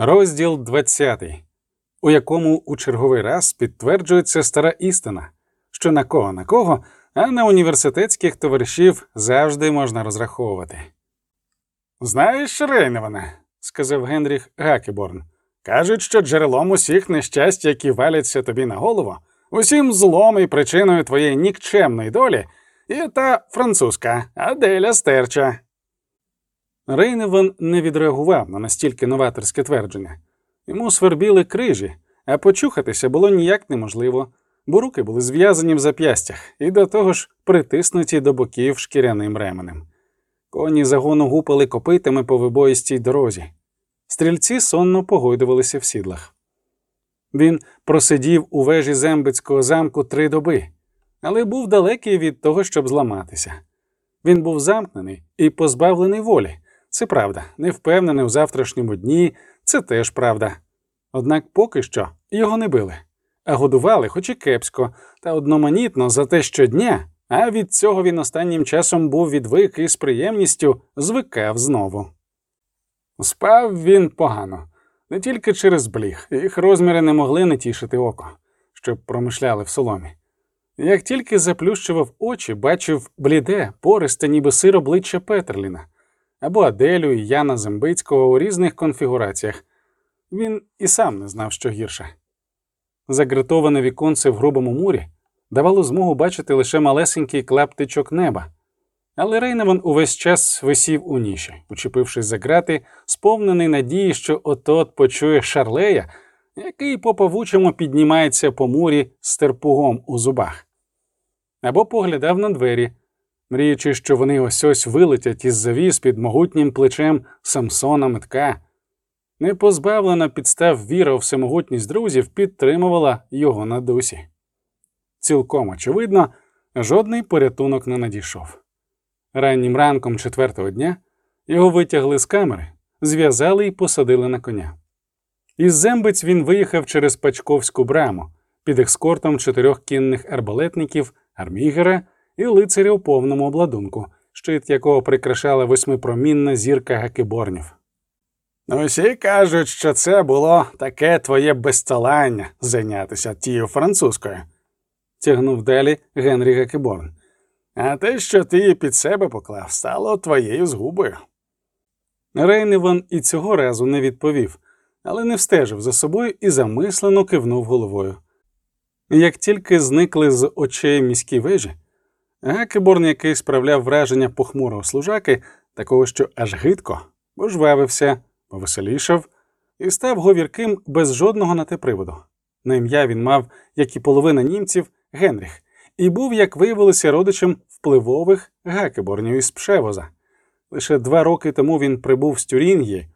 Розділ 20, у якому у черговий раз підтверджується стара істина, що на кого на кого, а на університетських товаришів завжди можна розраховувати. Знаєш, Рейневане, сказав Генріх Гакеборн, кажуть, що джерелом усіх нещасть, які валяться тобі на голову, усім злом і причиною твоєї нікчемної долі є та французька Аделя Стерча. Рейневан не відреагував на настільки новаторське твердження. Йому свербіли крижі, а почухатися було ніяк неможливо, бо руки були зв'язані в зап'ястях і до того ж притиснуті до боків шкіряним ременем. Коні загону гупали копитами по вибоїстій дорозі. Стрільці сонно погойдувалися в сідлах. Він просидів у вежі зембицького замку три доби, але був далекий від того, щоб зламатися. Він був замкнений і позбавлений волі. Це правда, не впевнений у завтрашньому дні, це теж правда. Однак поки що його не били, а годували, хоч і кепсько, та одноманітно за те щодня, а від цього він останнім часом був відвик і з приємністю звикав знову. Спав він погано, не тільки через бліг, їх розміри не могли не тішити око, щоб промишляли в соломі. Як тільки заплющував очі, бачив бліде, пористе, ніби сир обличчя Петерліна або Аделю і Яна Зембицького у різних конфігураціях. Він і сам не знав, що гірше. Загритоване віконце в грубому мурі давало змогу бачити лише малесенький клаптичок неба, але Рейневан увесь час висів у ніші, учепившись за грати, сповнений надії, що от-от почує шарлея, який по павучому піднімається по мурі з терпугом у зубах, або поглядав на двері, мріючи, що вони ось ось вилетять із завіс під могутнім плечем Самсона Метка. Непозбавлена підстав віра у всемогутність друзів підтримувала його на дусі. Цілком очевидно, жодний порятунок не надійшов. Раннім ранком четвертого дня його витягли з камери, зв'язали і посадили на коня. Із зембиць він виїхав через Пачковську браму під екскортом чотирьох кінних арбалетників, армігера і лицаря у повному обладунку, щит якого прикрашала восьмипромінна зірка гакеборнів. Усі кажуть, що це було таке твоє безталання зайнятися тією французькою, тягнув далі Генрі Гакеборн. А те, що ти її під себе поклав, стало твоєю згубою. Рейневан і цього разу не відповів, але не встежив за собою і замислено кивнув головою. Як тільки зникли з очей міські вежі, Гакеборн, який справляв враження похмурого служаки, такого, що аж гидко, пожвавився, повеселішав і став говірким без жодного на те приводу. На ім'я він мав, як і половина німців, Генріх, і був, як виявилося, родичем впливових гакеборнів із Пшевоза. Лише два роки тому він прибув з Тюрінгії,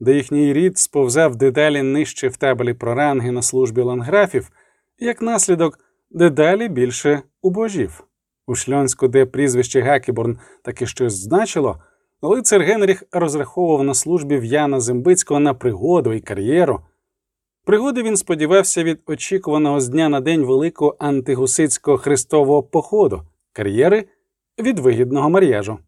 де їхній рід сповзав дедалі нижче в табелі про ранги на службі ланграфів, як наслідок дедалі більше убожів. У Шльонську, де прізвище Гакеборн таки щось значило, лицар Генріх розраховував на службі в Яна Зембицького на пригоду і кар'єру. Пригоди він сподівався від очікуваного з дня на день великого антигусицького хрестового походу, кар'єри від вигідного мар'яжу.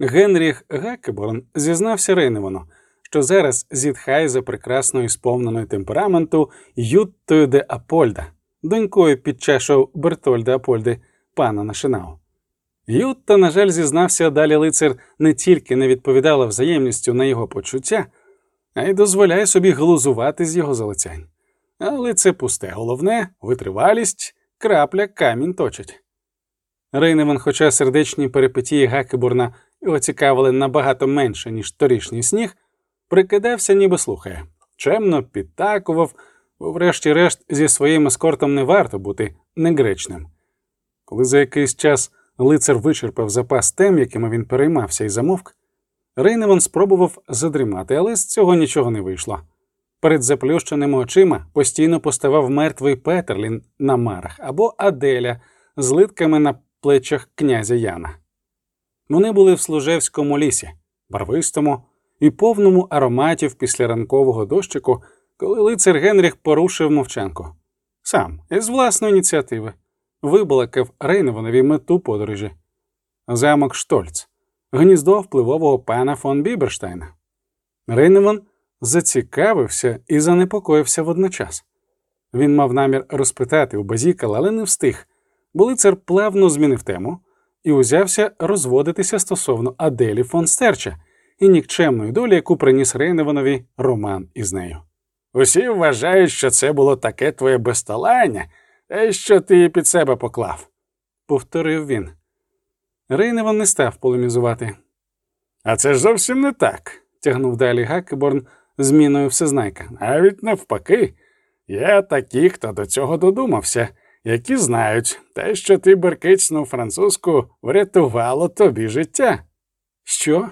Генріх Гакеборн зізнався Рейневану, що зараз зітхає за прекрасною сповненою темпераменту Юттою де Апольда, донькою під чашу Бертольда Апольди пана Нашинау. Ютта, на жаль, зізнався далі лицар не тільки не відповідала взаємністю на його почуття, а й дозволяє собі глузувати з його залицянь. Але це пусте головне, витривалість, крапля камінь точить. Рейневан, хоча сердечні перипетії Гакебурна його цікавили набагато менше, ніж торішній сніг, прикидався, ніби слухає, чемно підтакував, бо, врешті-решт, зі своїм ескортом не варто бути негречним. Коли за якийсь час лицар вичерпав запас тем, якими він переймався і замовк, Рейневан спробував задрімати, але з цього нічого не вийшло. Перед заплющеними очима постійно поставав мертвий Петерлін на марах або Аделя з литками на плечах князя Яна. Вони були в служевському лісі, барвистому і повному ароматів після ранкового дощику, коли лицар Генріх порушив мовчанку. Сам, із власної ініціативи вибалакав Рейневанові мету подорожі, замок Штольц, гніздо впливового пана фон Біберштайна. Рейневан зацікавився і занепокоївся водночас. Він мав намір розпитати у Базікала, але не встиг, бо лицар плавно змінив тему і узявся розводитися стосовно Аделі фон Стерча і нікчемної долі, яку приніс Рейневанові роман із нею. Усі вважають, що це було таке твоє безталання, те, що ти її під себе поклав, повторив він. Рейневан не став полемізувати. А це ж зовсім не так, тягнув далі Гаккеборн зміною всезнайка. Навіть навпаки, є такі, хто до цього додумався, які знають, те, що ти беркицнув французьку, врятувало тобі життя. Що?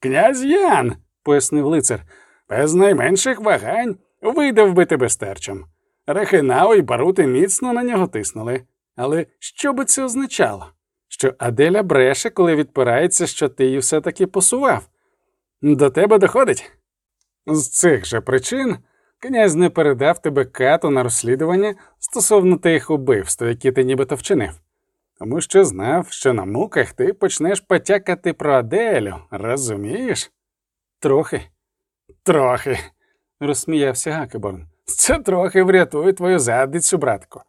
Князь Ян, пояснив лицар, без найменших вагань видав би тебе стерчем. Рехинау і барути міцно на нього тиснули. Але що би це означало? Що Аделя бреше, коли відпирається, що ти її все таки посував. До тебе доходить. З цих же причин князь не передав тебе кату на розслідування стосовно тих убивств, які ти нібито вчинив, тому що знав, що на муках ти почнеш потякати про Аделю, розумієш? Трохи, трохи, розсміявся Гакеборн. Це трохи врятує твою задницю, братку.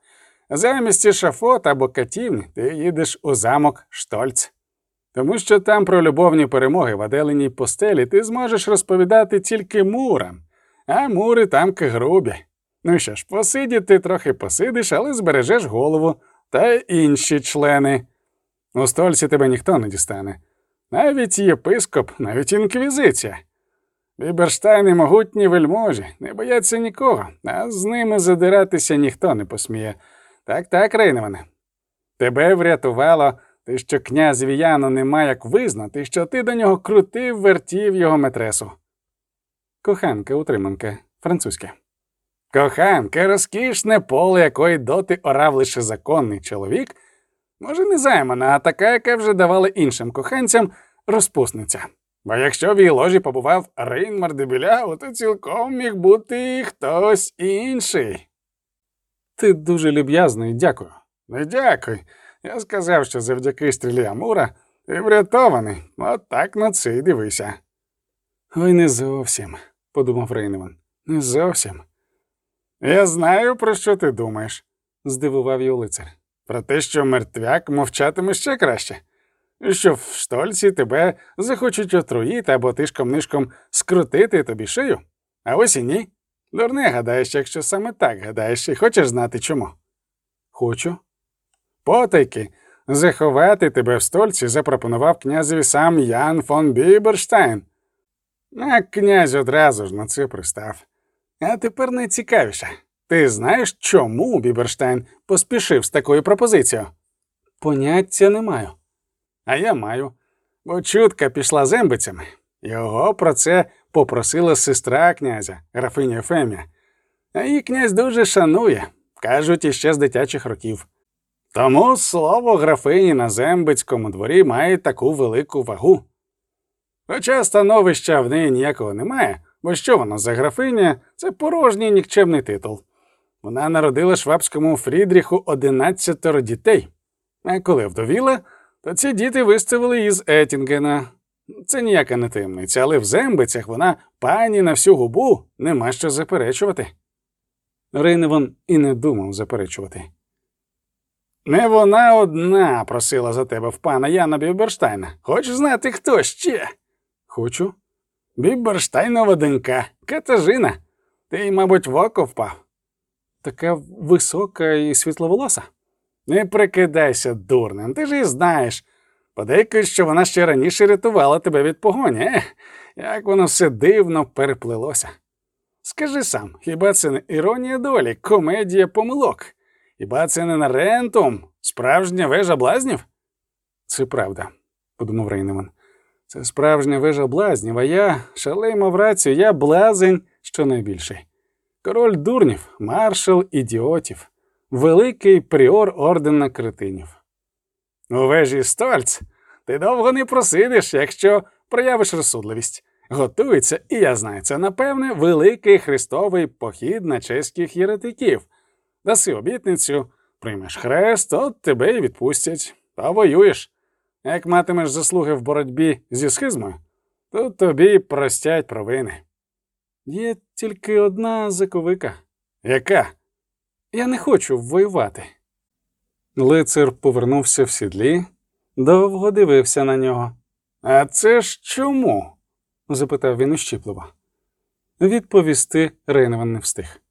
Замість шафот або катівні ти їдеш у замок Штольц. Тому що там про любовні перемоги в Аделиній постелі ти зможеш розповідати тільки мурам, а мури там грубі. Ну що ж, посидіти трохи посидиш, але збережеш голову та інші члени. У стольці тебе ніхто не дістане. Навіть єпископ, навіть інквізиція. Біберштайни могутні вельможі, не бояться нікого, а з ними задиратися ніхто не посміє. Так, так, Рейневане. Тебе врятувало те, що князь Віяну нема як визнати, що ти до нього крутив, вертів його метресу. Коханка, утриманка, французьке. Коханка, розкішне поле, якої доти орав лише законний чоловік, може, не займана, а така, яка вже давала іншим коханцям розпусниця. Бо якщо в її ложі побував Рейнмар Дебіля, то цілком міг бути хтось інший. Ти дуже люб'язний, дякую. Не дякуй. Я сказав, що завдяки стрілі Амура ти врятований. От так на це й дивися. Ой, не зовсім, подумав Рейневан. Не зовсім. Я знаю, про що ти думаєш, здивував його лицар. Про те, що мертвяк мовчатиме ще краще, що в штольці тебе захочуть отруїти або тишком нишком скрутити тобі шию, а ось і ні. Дурне гадаєш, якщо саме так гадаєш, і хочеш знати чому? Хочу. Потайки, заховати тебе в стольці запропонував князеві сам Ян фон Біберштайн. А князь одразу ж на це пристав. А тепер найцікавіше. Ти знаєш, чому Біберштайн поспішив з такою пропозицією? Поняття не маю. А я маю. Бо чутка пішла зембицями. Його про це попросила сестра князя, графиня Ефемія. А її князь дуже шанує, кажуть, іще з дитячих років. Тому слово графині на зембицькому дворі має таку велику вагу. Хоча становища в неї ніякого немає, бо що вона за графиня, це порожній нікчемний титул. Вона народила швабському Фрідріху одинадцятеро дітей, а коли вдовіла, то ці діти виставили її з Етінгена. Це ніяка не таємниця, але в зембицях вона пані на всю губу нема що заперечувати. Рейневан і не думав заперечувати. Не вона одна просила за тебе в пана Яна Біберштайна. Хочеш знати, хто ще? Хочу. Біберштайнова донька, Катажина. Ти, мабуть, в око впав. Така висока і світловолоса. Не прикидайся дурним, ти ж і знаєш. Подейкують, що вона ще раніше рятувала тебе від погоні. Ех, як воно все дивно переплилося. Скажи сам, хіба це не іронія долі, комедія помилок? Хіба це не Нарентум, справжня вежа блазнів? Це правда, подумав Рейнеман. Це справжня вежа блазнів, а я шалей мав рацію, я блазень що найбільший. Король дурнів, маршал ідіотів, великий пріор ордена кретинів. У вежі Стольц ти довго не просидиш, якщо проявиш розсудливість. Готується, і я знаю, це, напевне, великий хрестовий похід на чеських єретиків. Даси обітницю, приймеш хрест, от тебе й відпустять, та воюєш. Як матимеш заслуги в боротьбі зі схизмою, то тобі простять провини. Є тільки одна заковика. Яка? Я не хочу воювати. Лицар повернувся в сідлі, довго дивився на нього. А це ж чому? запитав він ущіпливо. Відповісти Рейневан не встиг.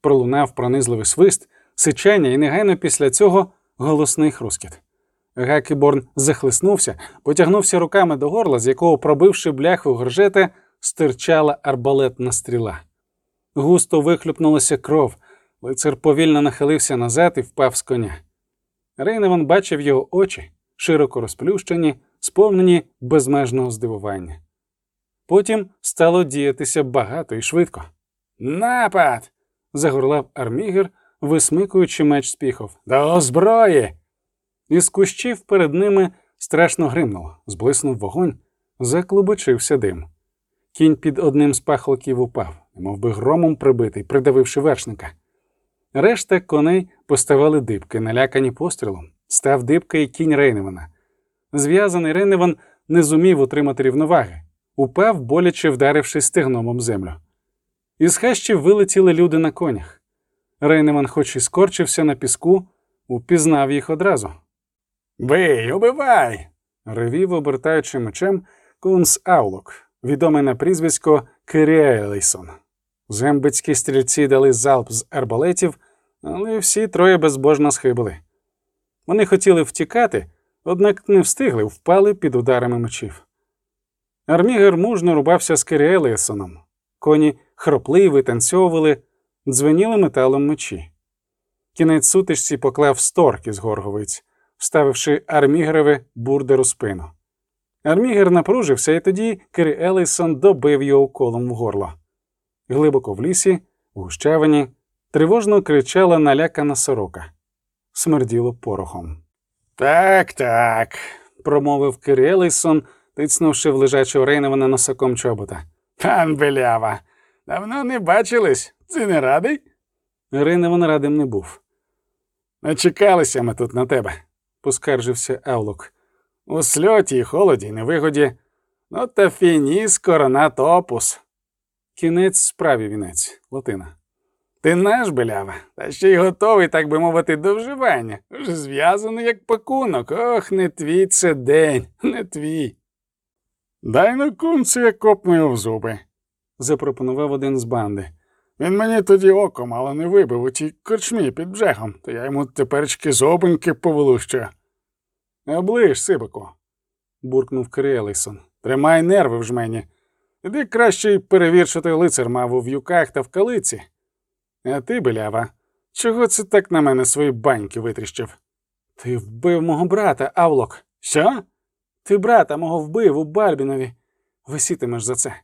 Пролунав пронизливий свист, сичання і негайно після цього голосний хрускіт. Гакіборн захлиснувся, потягнувся руками до горла, з якого, пробивши бляху горжета, стирчала арбалетна стріла. Густо вихлюпнулася кров, лицар повільно нахилився назад і впав з коня. Рейневан бачив його очі, широко розплющені, сповнені безмежного здивування. Потім стало діятися багато і швидко. Напад! загорлав армігер, висмикуючи меч спіхов. До зброї! Із кущів перед ними страшно гримнуло, зблиснув вогонь, заклубочився дим. Кінь під одним з пахлоків упав, мов би громом прибитий, придавивши вершника. Решта коней поставали дибки, налякані пострілом. Став дибка і кінь Рейневана. Зв'язаний Рейневан не зумів утримати рівноваги, упав, боляче вдарившись стегном об землю. Із хащів вилетіли люди на конях. Рейневан, хоч і скорчився на піску, упізнав їх одразу. Бий, убивай! ревів, обертаючи мечем Кунс Аулок, відомий на прізвисько Киріелейсон. Зембицькі стрільці дали залп з арбалетів, але всі троє безбожно схибили. Вони хотіли втікати, однак не встигли, впали під ударами мечів. Армігер мужно рубався з Киріелейсоном. Коні хропли, витанцьовували, дзвеніли металом мечі. Кінець сутичці поклав сторк із горговиць, вставивши Армігерове бурдеру спину. Армігер напружився, і тоді Кері Елейсон добив його уколом в горло. Глибоко в лісі, в гущавині, тривожно кричала налякана сорока. Смерділо порохом. Так, так, промовив Кері Елейсон, тицнувши в лежачого Рейневана носоком чобота. Пан Белява, давно не бачились. Ти не радий? Рейневан радим не був. Не чекалися ми тут на тебе, поскаржився Аулок. У сльоті й холоді, невигоді. Ну та фініс коронат опус. Кінець справі вінець, Латина. Ти наш белява, та ще й готовий, так би мовити, до вживання. Вже зв'язаний як пакунок. Ох, не твій це день, не твій. Дай на кунцю я його в зуби, запропонував один з банди. Він мені тоді око мало не вибив у тій корчмі під бжехом, то я йому теперечки зобеньки повелущу. Оближ, Сибику, буркнув Кирилисон. Тримай нерви в жмені. Іди краще й перевір, лицар мав у в'юках та в калиці. А ти, белява, чого це так на мене свої баньки витріщив? Ти вбив мого брата, Авлок. Що? Ти брата мого вбив у Барбінові. Висітимеш за це.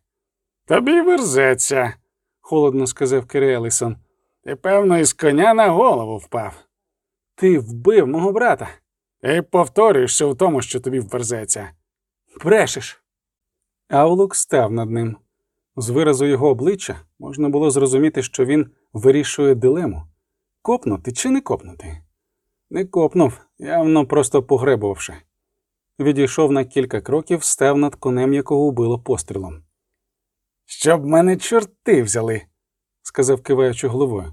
Тобі верзеться, холодно сказав Кирилисон. Ти, певно, із коня на голову впав. Ти вбив мого брата. І повторюєшся в тому, що тобі вверзеться. Брешеш. Аулук став над ним. З виразу його обличчя можна було зрозуміти, що він вирішує дилему копнути чи не копнути. Не копнув, явно просто погребувавши. Відійшов на кілька кроків, став над конем, якого вбило пострілом. Щоб мене чорти взяли, сказав киваючи головою.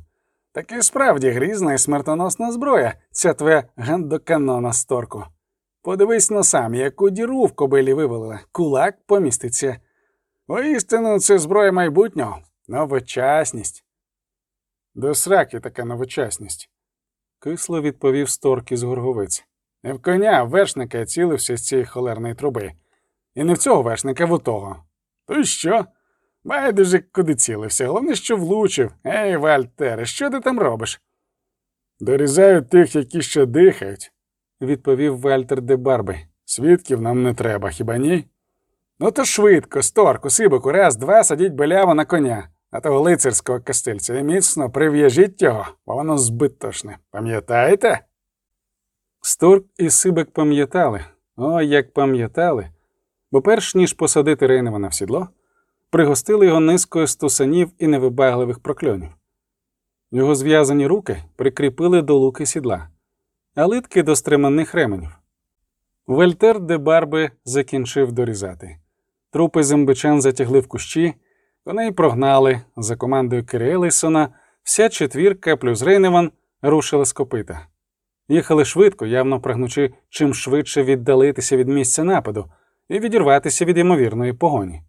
Таки справді грізна і смертоносна зброя, ця твоя гандоканона сторку. Подивись на сам, яку діру в кобилі вивалила, кулак поміститься. Воістину, це зброя майбутнього, новочасність. До сраки така новочасність, кисло відповів сторк із горговиць. Не в коня, в вершника цілився з цієї холерної труби. І не в цього вершника, в того. То що? Байдуже, куди цілився, головне, що влучив. Ей, Вальтере, що ти там робиш? Дорізаю тих, які ще дихають, відповів Вальтер де Барби. Свідків нам не треба, хіба ні? Ну то швидко, сторку, сибику, раз, два садіть беляву на коня, а того лицарського кастильця і міцно прив'яжіть його, бо воно збитошне. Пам'ятаєте? Сторк і Сибик пам'ятали, о, як пам'ятали, бо перш ніж посадити Рейневана в сідло, пригостили його низкою стусанів і невибагливих прокльонів. Його зв'язані руки прикріпили до луки сідла, а литки до стременних ременів. Вольтер де Барби закінчив дорізати. Трупи зимбичан затягли в кущі, Коней прогнали за командою Кирилейсона, вся четвірка плюс Рейневан рушили з копита. Їхали швидко, явно прагнучи чим швидше віддалитися від місця нападу і відірватися від ймовірної погоні.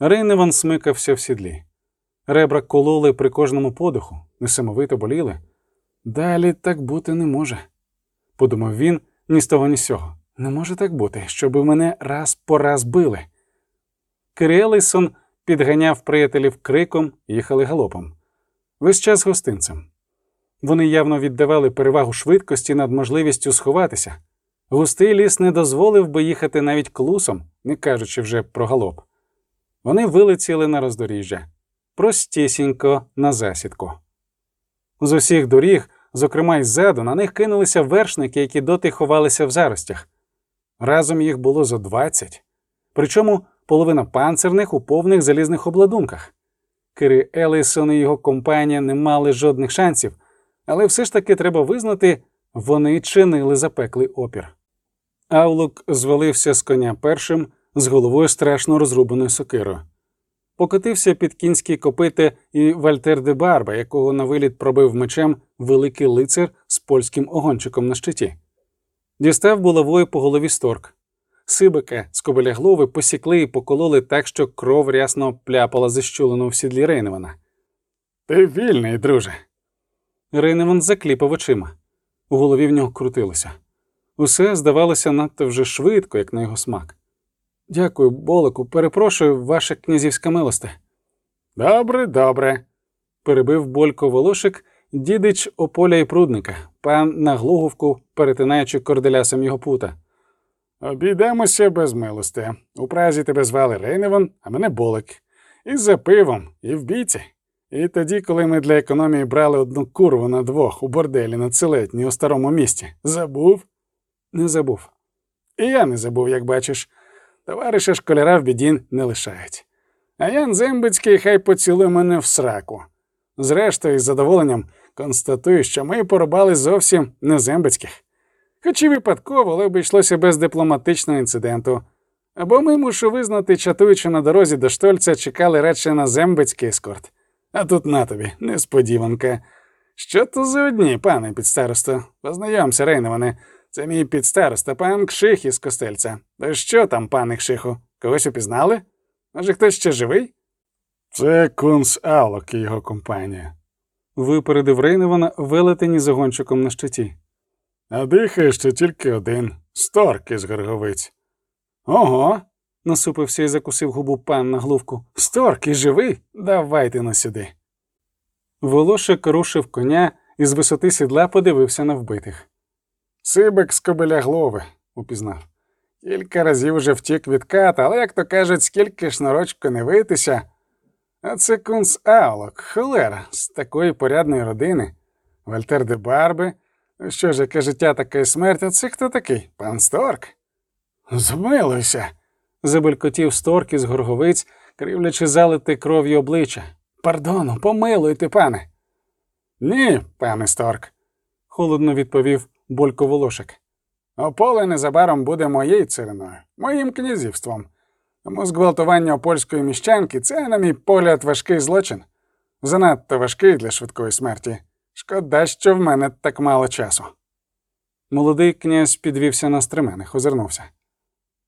Рейневан смикався в сідлі. Ребра кололи при кожному подиху, несамовито боліли. Далі так бути не може, подумав він ні з того, ні з сього. Не може так бути, щоби мене раз по раз били. Кирилейсон підганяв приятелів криком, їхали галопом. Весь час гостинцем. Вони явно віддавали перевагу швидкості над можливістю сховатися. Густий ліс не дозволив би їхати навіть клусом, не кажучи вже про галоп. Вони вилетіли на роздоріжжя, простісінько на засідку. З усіх доріг, зокрема й ззаду, на них кинулися вершники, які доти ховалися в заростях. Разом їх було зо двадцять, причому половина панцирних у повних залізних обладунках. Кири Елісон і його компанія не мали жодних шансів, але все ж таки треба визнати, вони чинили запеклий опір. Аулук звалився з коня першим з головою страшно розрубаною сокирою. Покотився під кінські копити і Вальтер де Барба, якого на виліт пробив мечем великий лицар з польським огончиком на щиті. Дістав булавою по голові сторк. Сибика з кобеляглови посікли і покололи так, що кров рясно пляпала зіщулено в сідлі Рейневана. Ти вільний, друже. Рейневан закліпав очима. У голові в нього крутилося. Усе здавалося надто вже швидко, як на його смак. Дякую, Болику, перепрошую, ваша князівська милосте. Добре, добре, перебив Болько Волошик, дідич Ополя і прудника, пан на глуговку, перетинаючи корделясом його пута. Обійдемося без милости. У празі тебе звали Рейневан, а мене Болик. І за пивом, і в бійці. І тоді, коли ми для економії брали одну курву на двох у борделі на Целетні у старому місті, забув? Не забув. І я не забув, як бачиш. Товариша школяра в біді не лишають. А Ян Зембицький хай поцілує мене в сраку. Зрештою, з задоволенням констатую, що ми порубали зовсім не зембицьких. Хоч і випадково, але обійшлося без дипломатичного інциденту. Або ми, мушу визнати, чатуючи на дорозі до Штольця, чекали радше на зембицький ескорт. А тут на тобі, несподіванка. Що то за одні, пане підстаросто? Познайомся, Рейноване. Це мій підстароста, пан Кших із костельця. Та що там, пане Кшиху? Когось упізнали? Може, хтось ще живий? Це Кунс Алок і його компанія. Випередив Рейнована велетені з огончиком на щиті. А дихає ще тільки один сторк із горговиць. Ого. насупився і закусив губу пан на глувку. Сторк і живий? Давайте на сюди. Волошик рушив коня і з висоти сідла подивився на вбитих. Сибик з кобиляглови, упізнав. Кілька разів уже втік від ката, але, як то кажуть, скільки шнурочку не витися. А це кунс Аулок, холера, з такої порядної родини. Вальтер де Барби. Що ж, яке життя, така й смерть, а це хто такий? Пан Сторк? Змилуйся. забелькотів Сторк із горговиць, кривлячи залити кров'ю обличчя. Пардону, помилуйте, пане. Ні, пане Сторк, холодно відповів Болько Волошик. Ополе незабаром буде моєю цариною, моїм князівством. Тому зґвалтування опольської міщанки це, на мій погляд, важкий злочин. Занадто важкий для швидкої смерті. Шкода, що в мене так мало часу. Молодий князь підвівся на стремених, озирнувся.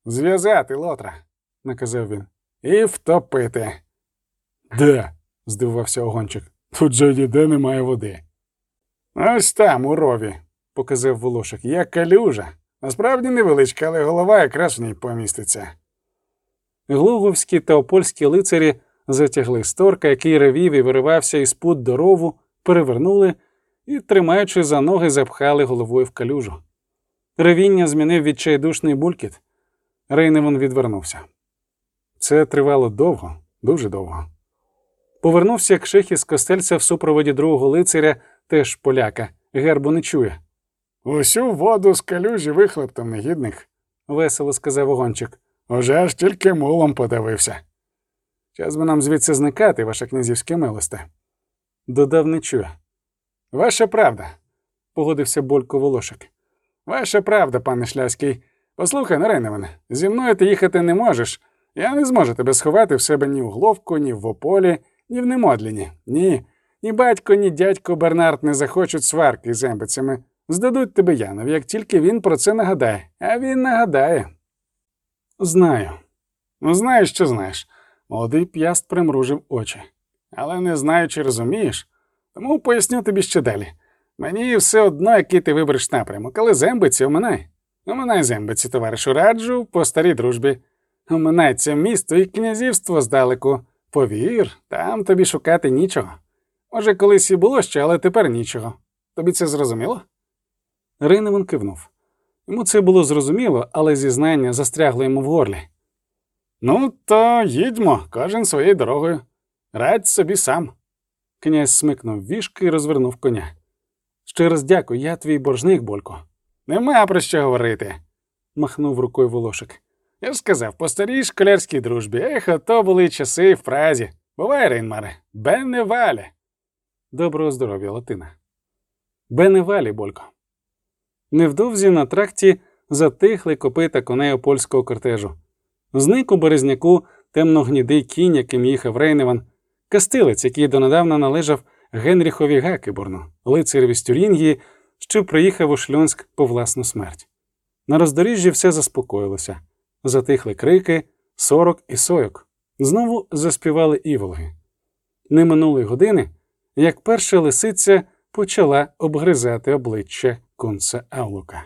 Зв'язати лотра, наказав він, і втопити. Де? здивувався огончик. Тут же ніде немає води. Ось там, у рові, показав волошик. Є калюжа. Насправді невеличка, але голова якраз в ній поміститься. Глуговські та опольські лицарі затягли сторка, який ревів і виривався із пут до рову, перевернули і, тримаючи за ноги, запхали головою в калюжу. Ревіння змінив відчайдушний булькіт. Рейневан відвернувся. Це тривало довго, дуже довго. Повернувся кших із костельця в супроводі другого лицаря, теж поляка, гербу не чує. Усю воду з калюжі вихлептом негідник, весело сказав огончик. Уже аж тільки мулом подивився. Час би нам звідси зникати, ваше князівське милосте. Додав не чує. Ваша правда, погодився Болько Волошик. Ваша правда, пане Шляський. Послухай, нарене мене, зі мною ти їхати не можеш, Я не зможу тебе сховати в себе ні в Гловку, ні в Ополі, ні в Немодліні. Ні. Ні батько, ні дядько Бернард не захочуть сварки з ембицями. Здадуть тебе Янові, як тільки він про це нагадає. А він нагадає. Знаю. Ну, знаєш, що знаєш. Молодий п'яст примружив очі. Але не знаю, чи розумієш. Тому поясню тобі ще далі. Мені все одно, який ти вибереш напрямок, але зембиці оминай. Оминай зембиці, товаришу, раджу по старій дружбі. Оминай це місто і князівство здалеку. Повір, там тобі шукати нічого. Може, колись і було ще, але тепер нічого. Тобі це зрозуміло? Рейневан кивнув. Йому це було зрозуміло, але зізнання застрягло йому в горлі. Ну, то їдьмо, кожен своєю дорогою. Радь собі сам. Князь смикнув вішки і розвернув коня. Ще раз дякую, я твій боржник, Болько. Нема про що говорити, махнув рукою волошик. Я ж сказав, по старій школярській дружбі, ех, ото були часи в Празі. Бувай, Рейнмаре, бенне вале. Доброго здоров'я, Латина. Бене валі, Болько. Невдовзі на тракті затихли копита коней польського кортежу. Зник у березняку темногнідий кінь, яким їхав Рейневан, кастилець, який донедавна належав Генріхові Гакеборну, лицареві з що приїхав у Шльонськ по власну смерть. На роздоріжжі все заспокоїлося. Затихли крики, сорок і сойок. Знову заспівали іволги. Не минули години, як перша лисиця почала обгризати обличчя кунца Аулука.